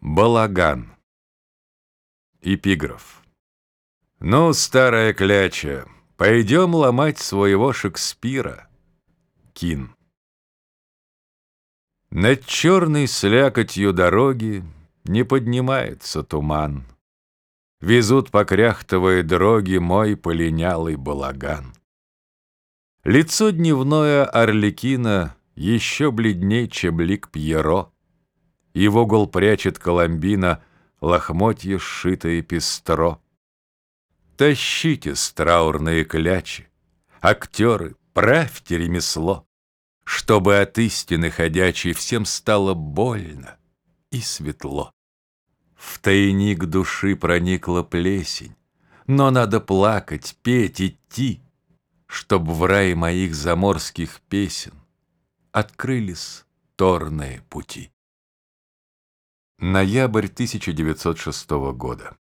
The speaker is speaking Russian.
Балаган Эпиграф Ну, старая кляча, пойдем ломать своего Шекспира. Кин Над черной слякотью дороги Не поднимается туман. Везут по кряхтовой дороге Мой полинялый балаган. Лицо дневное Орликина Еще бледней, чем лик Пьеро. Его гол прячет Коломбина, Лохмотье сшитое пестро. Тащите траурные клячи, Актеры, правьте ремесло, Чтобы от истины ходячей Всем стало больно и светло. В тайник души проникла плесень, Но надо плакать, петь, идти, Чтоб в рай моих заморских песен Открылись торные пути. Ноябрь 1906 года.